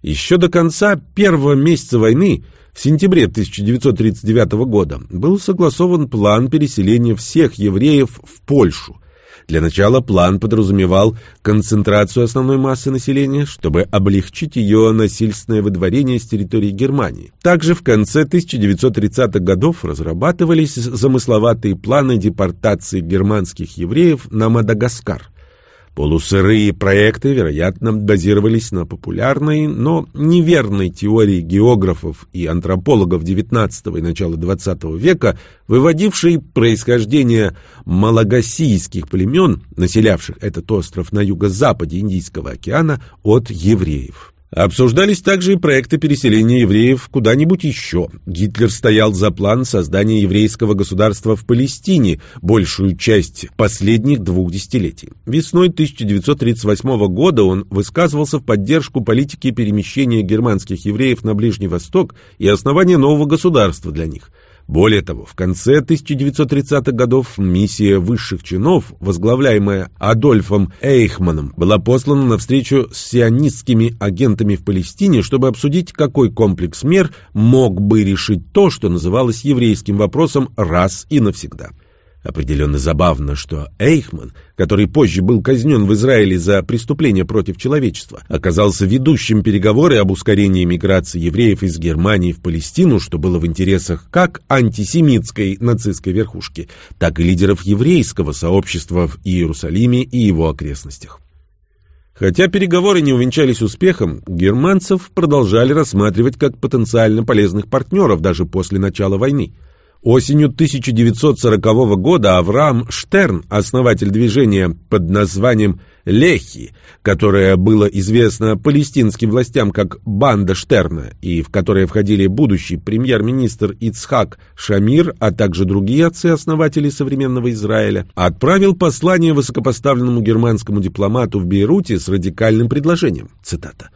Speaker 1: Еще до конца первого месяца войны в сентябре 1939 года был согласован план переселения всех евреев в Польшу. Для начала план подразумевал концентрацию основной массы населения, чтобы облегчить ее насильственное выдворение с территории Германии. Также в конце 1930-х годов разрабатывались замысловатые планы депортации германских евреев на Мадагаскар – Полусырые проекты, вероятно, базировались на популярной, но неверной теории географов и антропологов XIX и начала XX века, выводившей происхождение малагасийских племен, населявших этот остров на юго-западе Индийского океана, от евреев. Обсуждались также и проекты переселения евреев куда-нибудь еще. Гитлер стоял за план создания еврейского государства в Палестине большую часть последних двух десятилетий. Весной 1938 года он высказывался в поддержку политики перемещения германских евреев на Ближний Восток и основания нового государства для них – более того, в конце 1930-х годов миссия высших чинов, возглавляемая Адольфом Эйхманом, была послана на встречу с сионистскими агентами в Палестине, чтобы обсудить, какой комплекс мер мог бы решить то, что называлось еврейским вопросом раз и навсегда. Определенно забавно, что Эйхман, который позже был казнен в Израиле за преступления против человечества, оказался ведущим переговоры об ускорении миграции евреев из Германии в Палестину, что было в интересах как антисемитской нацистской верхушки, так и лидеров еврейского сообщества в Иерусалиме и его окрестностях. Хотя переговоры не увенчались успехом, германцев продолжали рассматривать как потенциально полезных партнеров даже после начала войны. Осенью 1940 года Авраам Штерн, основатель движения под названием «Лехи», которое было известно палестинским властям как «Банда Штерна», и в которое входили будущий премьер-министр Ицхак Шамир, а также другие отцы-основатели современного Израиля, отправил послание высокопоставленному германскому дипломату в Бейруте с радикальным предложением. Цитата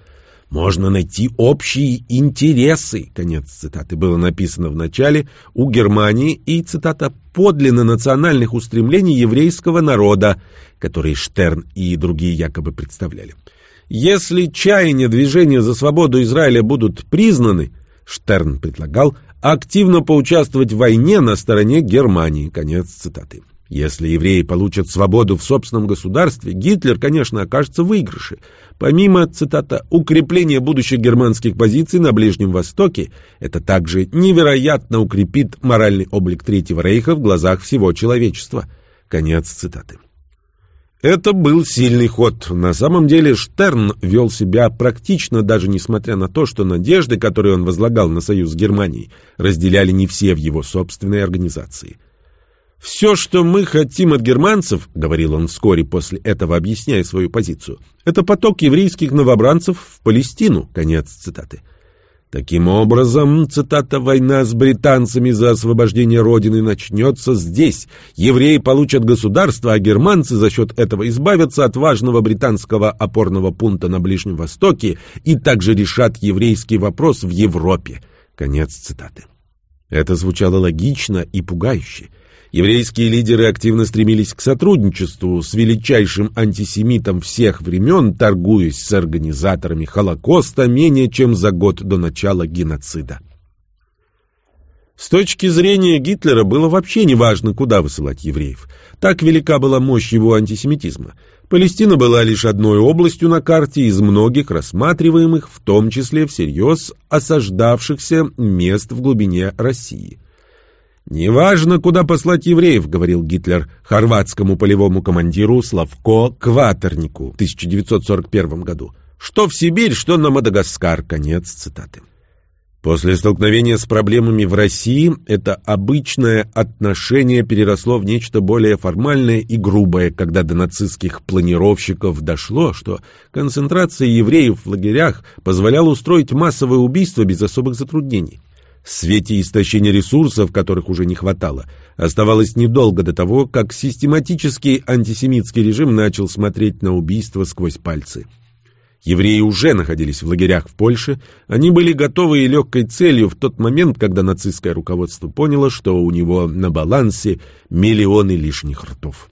Speaker 1: можно найти общие интересы, конец цитаты, было написано в начале, у Германии и, цитата, подлинно национальных устремлений еврейского народа, которые Штерн и другие якобы представляли. Если чаяния движения за свободу Израиля будут признаны, Штерн предлагал активно поучаствовать в войне на стороне Германии, конец цитаты. Если евреи получат свободу в собственном государстве, Гитлер, конечно, окажется в выигрыше. Помимо, цитата, «укрепления будущих германских позиций на Ближнем Востоке», это также невероятно укрепит моральный облик Третьего Рейха в глазах всего человечества. Конец цитаты. Это был сильный ход. На самом деле Штерн вел себя практично, даже несмотря на то, что надежды, которые он возлагал на союз с Германией, разделяли не все в его собственной организации. «Все, что мы хотим от германцев, — говорил он вскоре после этого, объясняя свою позицию, — это поток еврейских новобранцев в Палестину». Конец цитаты. Таким образом, цитата, «война с британцами за освобождение Родины начнется здесь. Евреи получат государство, а германцы за счет этого избавятся от важного британского опорного пункта на Ближнем Востоке и также решат еврейский вопрос в Европе». Конец цитаты. Это звучало логично и пугающе. Еврейские лидеры активно стремились к сотрудничеству с величайшим антисемитом всех времен, торгуясь с организаторами Холокоста менее чем за год до начала геноцида. С точки зрения Гитлера было вообще неважно, куда высылать евреев. Так велика была мощь его антисемитизма. Палестина была лишь одной областью на карте из многих рассматриваемых, в том числе всерьез осаждавшихся мест в глубине России – «Неважно, куда послать евреев», — говорил Гитлер хорватскому полевому командиру Славко Кватернику в 1941 году. «Что в Сибирь, что на Мадагаскар». Конец цитаты. После столкновения с проблемами в России это обычное отношение переросло в нечто более формальное и грубое, когда до нацистских планировщиков дошло, что концентрация евреев в лагерях позволяла устроить массовое убийство без особых затруднений. В свете истощения ресурсов, которых уже не хватало, оставалось недолго до того, как систематический антисемитский режим начал смотреть на убийство сквозь пальцы. Евреи уже находились в лагерях в Польше, они были готовы и легкой целью в тот момент, когда нацистское руководство поняло, что у него на балансе миллионы лишних ртов.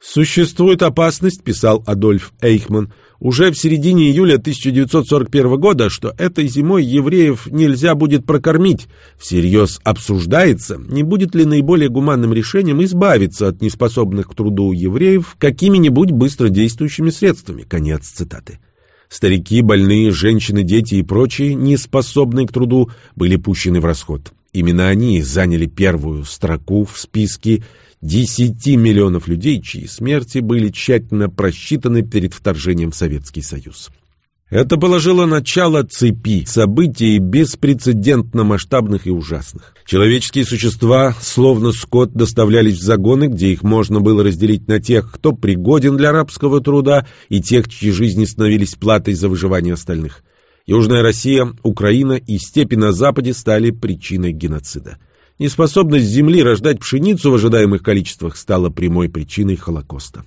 Speaker 1: «Существует опасность», — писал Адольф Эйхман, уже в середине июля 1941 года, что этой зимой евреев нельзя будет прокормить. Всерьез обсуждается, не будет ли наиболее гуманным решением избавиться от неспособных к труду евреев какими-нибудь быстродействующими средствами. Конец цитаты. Старики, больные, женщины, дети и прочие, неспособные к труду, были пущены в расход. Именно они заняли первую строку в списке 10 миллионов людей, чьи смерти были тщательно просчитаны перед вторжением в Советский Союз. Это положило начало цепи событий беспрецедентно масштабных и ужасных. Человеческие существа, словно скот, доставлялись в загоны, где их можно было разделить на тех, кто пригоден для рабского труда, и тех, чьи жизни становились платой за выживание остальных. Южная Россия, Украина и степи на Западе стали причиной геноцида. Неспособность Земли рождать пшеницу в ожидаемых количествах стала прямой причиной Холокоста.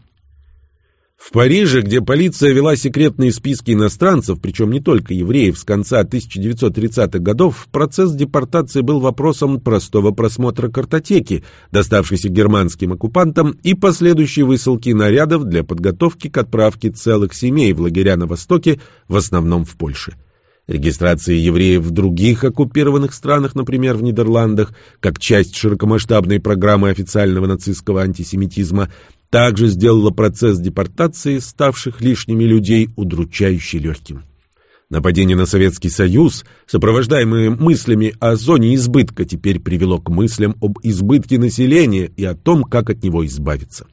Speaker 1: В Париже, где полиция вела секретные списки иностранцев, причем не только евреев, с конца 1930-х годов, процесс депортации был вопросом простого просмотра картотеки, доставшейся германским оккупантам, и последующей высылки нарядов для подготовки к отправке целых семей в лагеря на Востоке, в основном в Польше. Регистрация евреев в других оккупированных странах, например, в Нидерландах, как часть широкомасштабной программы официального нацистского антисемитизма, также сделала процесс депортации ставших лишними людей удручающе легким. Нападение на Советский Союз, сопровождаемое мыслями о зоне избытка, теперь привело к мыслям об избытке населения и о том, как от него избавиться.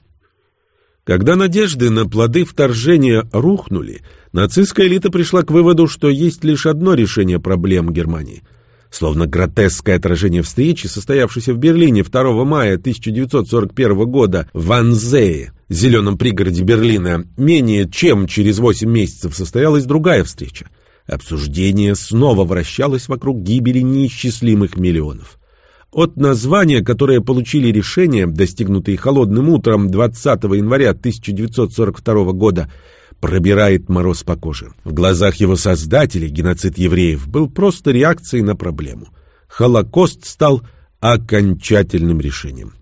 Speaker 1: Когда надежды на плоды вторжения рухнули, нацистская элита пришла к выводу, что есть лишь одно решение проблем Германии. Словно гротеское отражение встречи, состоявшейся в Берлине 2 мая 1941 года в Анзее, зеленом пригороде Берлина, менее чем через 8 месяцев состоялась другая встреча. Обсуждение снова вращалось вокруг гибели неисчислимых миллионов. От названия, которое получили решения, достигнутые холодным утром 20 января 1942 года, пробирает мороз по коже. В глазах его создателей геноцид евреев был просто реакцией на проблему. Холокост стал окончательным решением.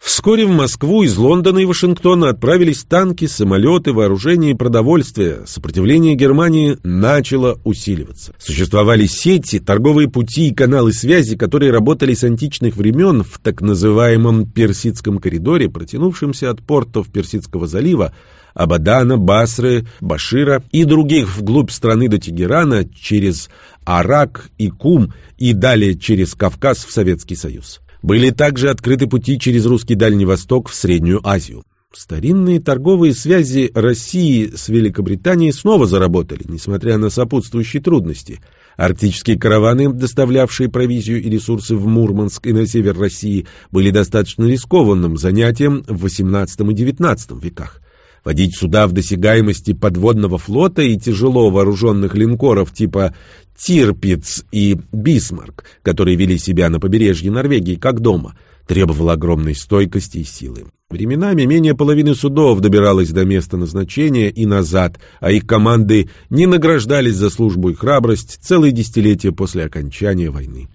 Speaker 1: Вскоре в Москву из Лондона и Вашингтона отправились танки, самолеты, вооружение и продовольствие. Сопротивление Германии начало усиливаться. Существовали сети, торговые пути и каналы связи, которые работали с античных времен в так называемом Персидском коридоре, протянувшемся от портов Персидского залива, Абадана, Басры, Башира и других вглубь страны до Тегерана через Арак и Кум и далее через Кавказ в Советский Союз. Были также открыты пути через русский Дальний Восток в Среднюю Азию. Старинные торговые связи России с Великобританией снова заработали, несмотря на сопутствующие трудности. Арктические караваны, доставлявшие провизию и ресурсы в Мурманск и на север России, были достаточно рискованным занятием в XVIII и XIX веках. Водить суда в досягаемости подводного флота и тяжело вооруженных линкоров типа «Тирпиц» и «Бисмарк», которые вели себя на побережье Норвегии как дома, требовало огромной стойкости и силы. Временами менее половины судов добиралось до места назначения и назад, а их команды не награждались за службу и храбрость целые десятилетия после окончания войны.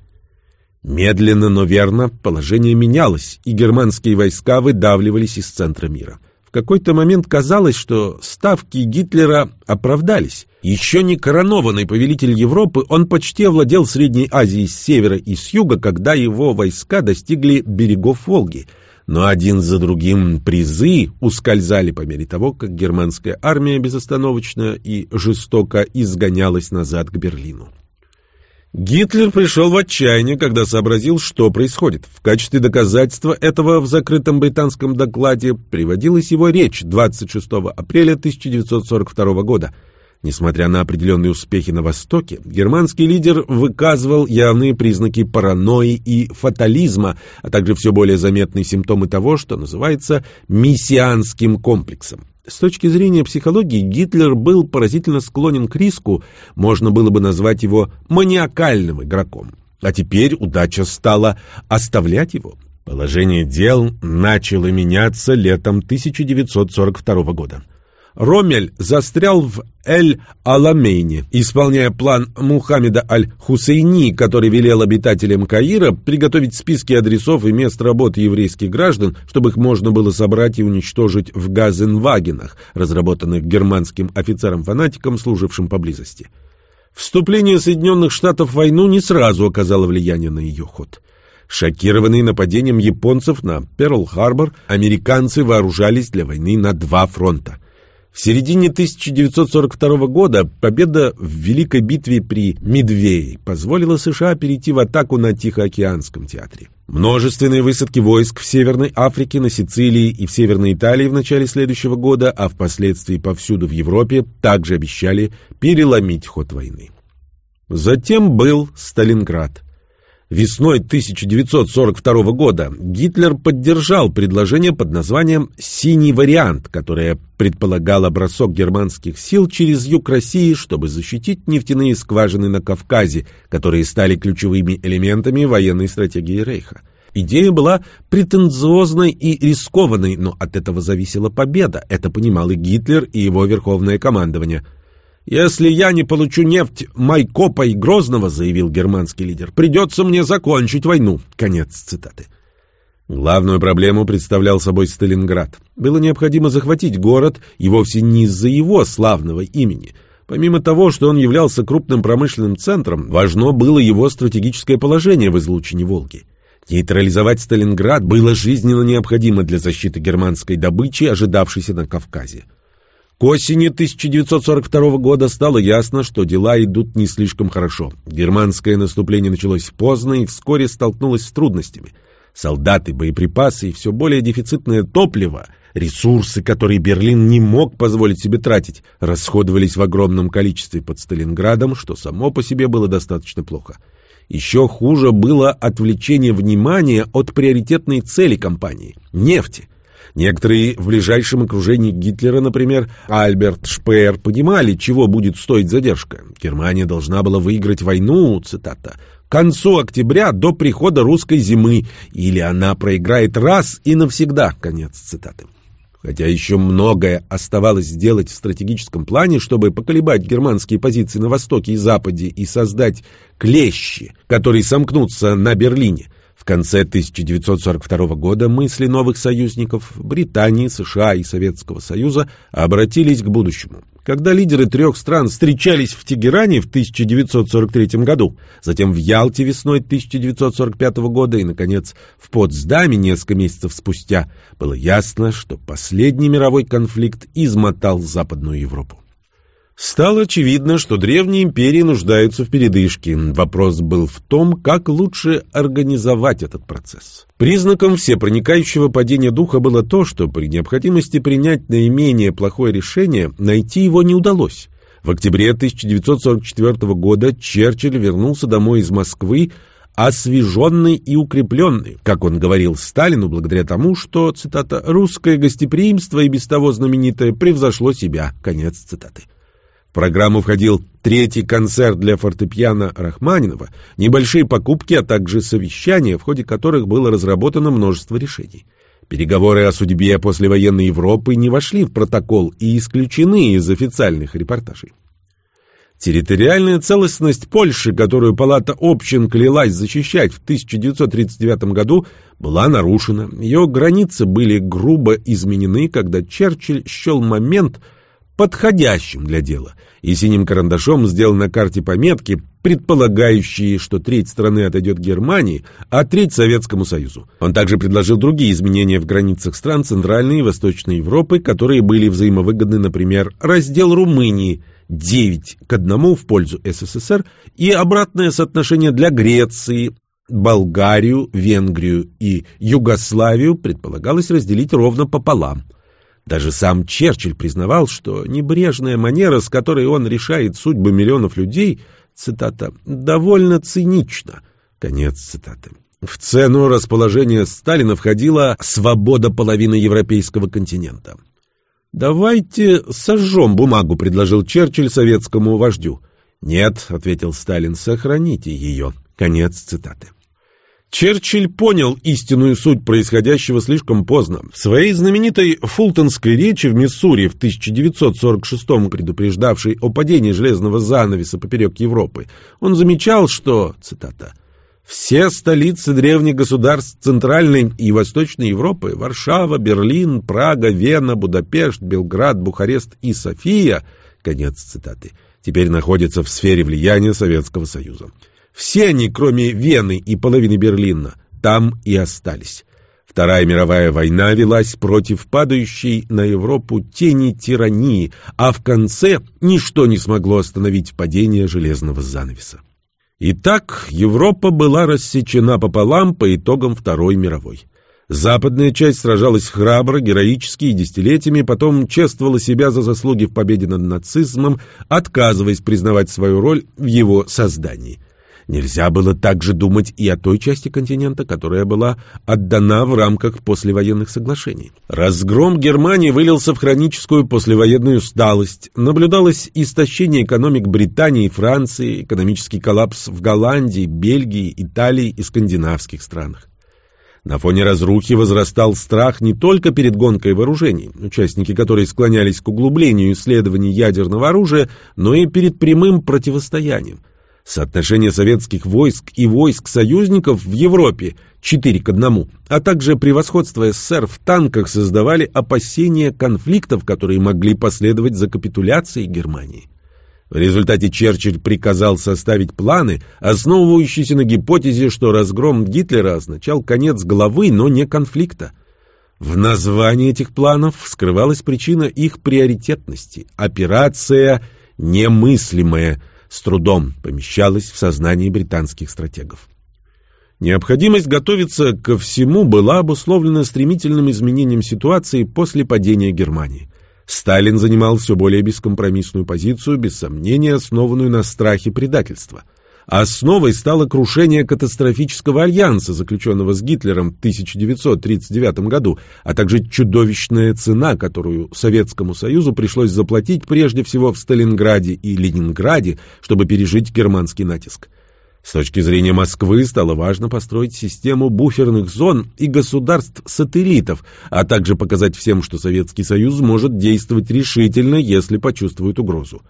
Speaker 1: Медленно, но верно положение менялось, и германские войска выдавливались из центра мира. Какой-то момент казалось, что ставки Гитлера оправдались. Еще не коронованный повелитель Европы, он почти овладел Средней Азией с севера и с юга, когда его войска достигли берегов Волги – но один за другим призы ускользали по мере того, как германская армия безостановочно и жестоко изгонялась назад к Берлину. Гитлер пришел в отчаяние, когда сообразил, что происходит. В качестве доказательства этого в закрытом британском докладе приводилась его речь 26 апреля 1942 года – Несмотря на определенные успехи на Востоке, германский лидер выказывал явные признаки паранойи и фатализма, а также все более заметные симптомы того, что называется мессианским комплексом. С точки зрения психологии Гитлер был поразительно склонен к риску, можно было бы назвать его маниакальным игроком. А теперь удача стала оставлять его. Положение дел начало меняться летом 1942 года. Ромель застрял в Эль-Аламейне, исполняя план Мухаммеда Аль-Хусейни, который велел обитателям Каира приготовить списки адресов и мест работы еврейских граждан, чтобы их можно было собрать и уничтожить в Газенвагенах, разработанных германским офицером-фанатиком, служившим поблизости. Вступление Соединенных Штатов в войну не сразу оказало влияние на ее ход. Шокированные нападением японцев на Перл-Харбор, американцы вооружались для войны на два фронта – в середине 1942 года победа в Великой битве при Мидвее позволила США перейти в атаку на Тихоокеанском театре. Множественные высадки войск в Северной Африке, на Сицилии и в Северной Италии в начале следующего года, а впоследствии повсюду в Европе, также обещали переломить ход войны. Затем был Сталинград. Весной 1942 года Гитлер поддержал предложение под названием «Синий вариант», которое предполагало бросок германских сил через юг России, чтобы защитить нефтяные скважины на Кавказе, которые стали ключевыми элементами военной стратегии Рейха. Идея была претенциозной и рискованной, но от этого зависела победа. Это понимал и Гитлер, и его верховное командование – «Если я не получу нефть Майкопа и Грозного, — заявил германский лидер, — придется мне закончить войну». Конец цитаты. Главную проблему представлял собой Сталинград. Было необходимо захватить город, и вовсе не из-за его славного имени. Помимо того, что он являлся крупным промышленным центром, важно было его стратегическое положение в излучине Волги. Нейтрализовать Сталинград было жизненно необходимо для защиты германской добычи, ожидавшейся на Кавказе. К осени 1942 года стало ясно, что дела идут не слишком хорошо. Германское наступление началось поздно и вскоре столкнулось с трудностями. Солдаты, боеприпасы и все более дефицитное топливо, ресурсы, которые Берлин не мог позволить себе тратить, расходовались в огромном количестве под Сталинградом, что само по себе было достаточно плохо. Еще хуже было отвлечение внимания от приоритетной цели компании – нефти – Некоторые в ближайшем окружении Гитлера, например, Альберт Шпеер, понимали, чего будет стоить задержка. Германия должна была выиграть войну, цитата, к концу октября до прихода русской зимы, или она проиграет раз и навсегда, конец цитаты. Хотя еще многое оставалось сделать в стратегическом плане, чтобы поколебать германские позиции на Востоке и Западе и создать клещи, которые сомкнутся на Берлине, в конце 1942 года мысли новых союзников Британии, США и Советского Союза обратились к будущему. Когда лидеры трех стран встречались в Тегеране в 1943 году, затем в Ялте весной 1945 года и, наконец, в Потсдаме несколько месяцев спустя, было ясно, что последний мировой конфликт измотал Западную Европу. Стало очевидно, что древние империи нуждаются в передышке. Вопрос был в том, как лучше организовать этот процесс. Признаком всепроникающего падения духа было то, что при необходимости принять наименее плохое решение, найти его не удалось. В октябре 1944 года Черчилль вернулся домой из Москвы освеженный и укрепленный, как он говорил Сталину, благодаря тому, что, цитата, «русское гостеприимство и без того знаменитое превзошло себя». Конец цитаты. Программу входил третий концерт для фортепиано Рахманинова, небольшие покупки, а также совещания, в ходе которых было разработано множество решений. Переговоры о судьбе послевоенной Европы не вошли в протокол и исключены из официальных репортажей. Территориальная целостность Польши, которую Палата общин клялась защищать в 1939 году, была нарушена. Ее границы были грубо изменены, когда Черчилль счел момент подходящим для дела, и синим карандашом сделал на карте пометки, предполагающие, что треть страны отойдет Германии, а треть Советскому Союзу. Он также предложил другие изменения в границах стран Центральной и Восточной Европы, которые были взаимовыгодны, например, раздел Румынии – 9 к 1 в пользу СССР и обратное соотношение для Греции, Болгарию, Венгрию и Югославию предполагалось разделить ровно пополам. Даже сам Черчилль признавал, что небрежная манера, с которой он решает судьбы миллионов людей, цитата, «довольно цинична». Конец цитаты. В цену расположения Сталина входила свобода половины европейского континента. «Давайте сожжем бумагу», — предложил Черчилль советскому вождю. «Нет», — ответил Сталин, — «сохраните ее». Конец цитаты. Черчилль понял истинную суть происходящего слишком поздно. В своей знаменитой фултонской речи в Миссури в 1946 предупреждавшей о падении железного занавеса поперек Европы, он замечал, что, цитата, все столицы древних государств Центральной и Восточной Европы – Варшава, Берлин, Прага, Вена, Будапешт, Белград, Бухарест и София – конец цитаты – теперь находятся в сфере влияния Советского Союза. Все они, кроме Вены и половины Берлина, там и остались. Вторая мировая война велась против падающей на Европу тени тирании, а в конце ничто не смогло остановить падение железного занавеса. Итак, Европа была рассечена пополам по итогам Второй мировой. Западная часть сражалась храбро, героически и десятилетиями, потом чествовала себя за заслуги в победе над нацизмом, отказываясь признавать свою роль в его создании. Нельзя было также думать и о той части континента, которая была отдана в рамках послевоенных соглашений. Разгром Германии вылился в хроническую послевоенную усталость. Наблюдалось истощение экономик Британии и Франции, экономический коллапс в Голландии, Бельгии, Италии и скандинавских странах. На фоне разрухи возрастал страх не только перед гонкой вооружений, участники которой склонялись к углублению исследований ядерного оружия, но и перед прямым противостоянием – Соотношение советских войск и войск союзников в Европе 4 к 1, а также превосходство СССР в танках создавали опасения конфликтов, которые могли последовать за капитуляцией Германии. В результате Черчилль приказал составить планы, основывающиеся на гипотезе, что разгром Гитлера означал конец главы, но не конфликта. В названии этих планов скрывалась причина их приоритетности – операция «немыслимая», с трудом помещалась в сознании британских стратегов. Необходимость готовиться ко всему была обусловлена стремительным изменением ситуации после падения Германии. Сталин занимал все более бескомпромиссную позицию, без сомнения основанную на страхе предательства – Основой стало крушение катастрофического альянса, заключенного с Гитлером в 1939 году, а также чудовищная цена, которую Советскому Союзу пришлось заплатить прежде всего в Сталинграде и Ленинграде, чтобы пережить германский натиск. С точки зрения Москвы стало важно построить систему буферных зон и государств-сателлитов, а также показать всем, что Советский Союз может действовать решительно, если почувствует угрозу.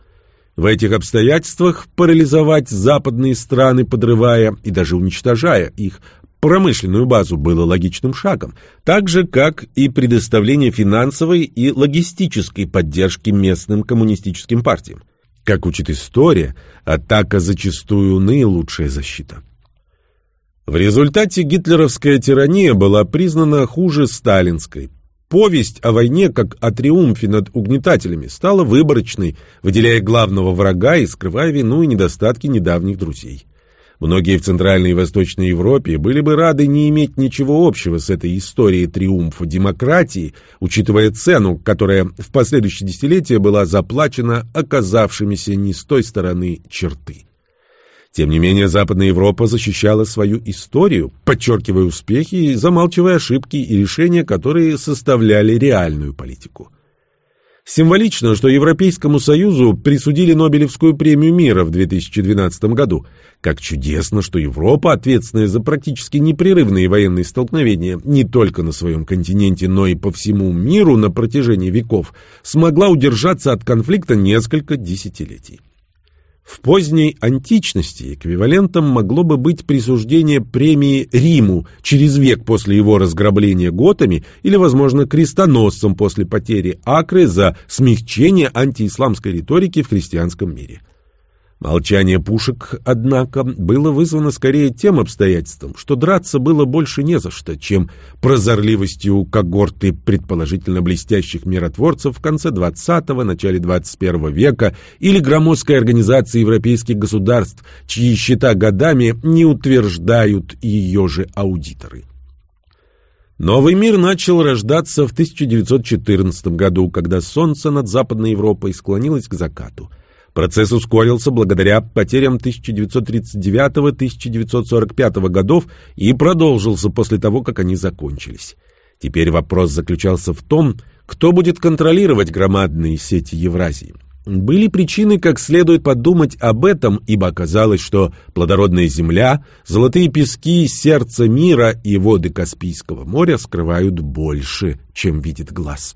Speaker 1: В этих обстоятельствах парализовать западные страны, подрывая и даже уничтожая их промышленную базу, было логичным шагом, так же, как и предоставление финансовой и логистической поддержки местным коммунистическим партиям. Как учит история, атака зачастую наилучшая защита. В результате гитлеровская тирания была признана хуже сталинской, Повесть о войне, как о триумфе над угнетателями, стала выборочной, выделяя главного врага и скрывая вину и недостатки недавних друзей. Многие в Центральной и Восточной Европе были бы рады не иметь ничего общего с этой историей триумфа демократии, учитывая цену, которая в последующие десятилетия была заплачена оказавшимися не с той стороны черты. Тем не менее, Западная Европа защищала свою историю, подчеркивая успехи замалчивая ошибки и решения, которые составляли реальную политику. Символично, что Европейскому Союзу присудили Нобелевскую премию мира в 2012 году. Как чудесно, что Европа, ответственная за практически непрерывные военные столкновения не только на своем континенте, но и по всему миру на протяжении веков, смогла удержаться от конфликта несколько десятилетий. В поздней античности эквивалентом могло бы быть присуждение премии Риму через век после его разграбления готами или, возможно, крестоносцам после потери Акры за смягчение антиисламской риторики в христианском мире. Молчание пушек, однако, было вызвано скорее тем обстоятельством, что драться было больше не за что, чем прозорливостью когорты предположительно блестящих миротворцев в конце XX – начале XXI века или громоздкой организации европейских государств, чьи счета годами не утверждают ее же аудиторы. Новый мир начал рождаться в 1914 году, когда солнце над Западной Европой склонилось к закату – Процесс ускорился благодаря потерям 1939-1945 годов и продолжился после того, как они закончились. Теперь вопрос заключался в том, кто будет контролировать громадные сети Евразии. Были причины, как следует подумать об этом, ибо оказалось, что плодородная земля, золотые пески, сердце мира и воды Каспийского моря скрывают больше, чем видит глаз.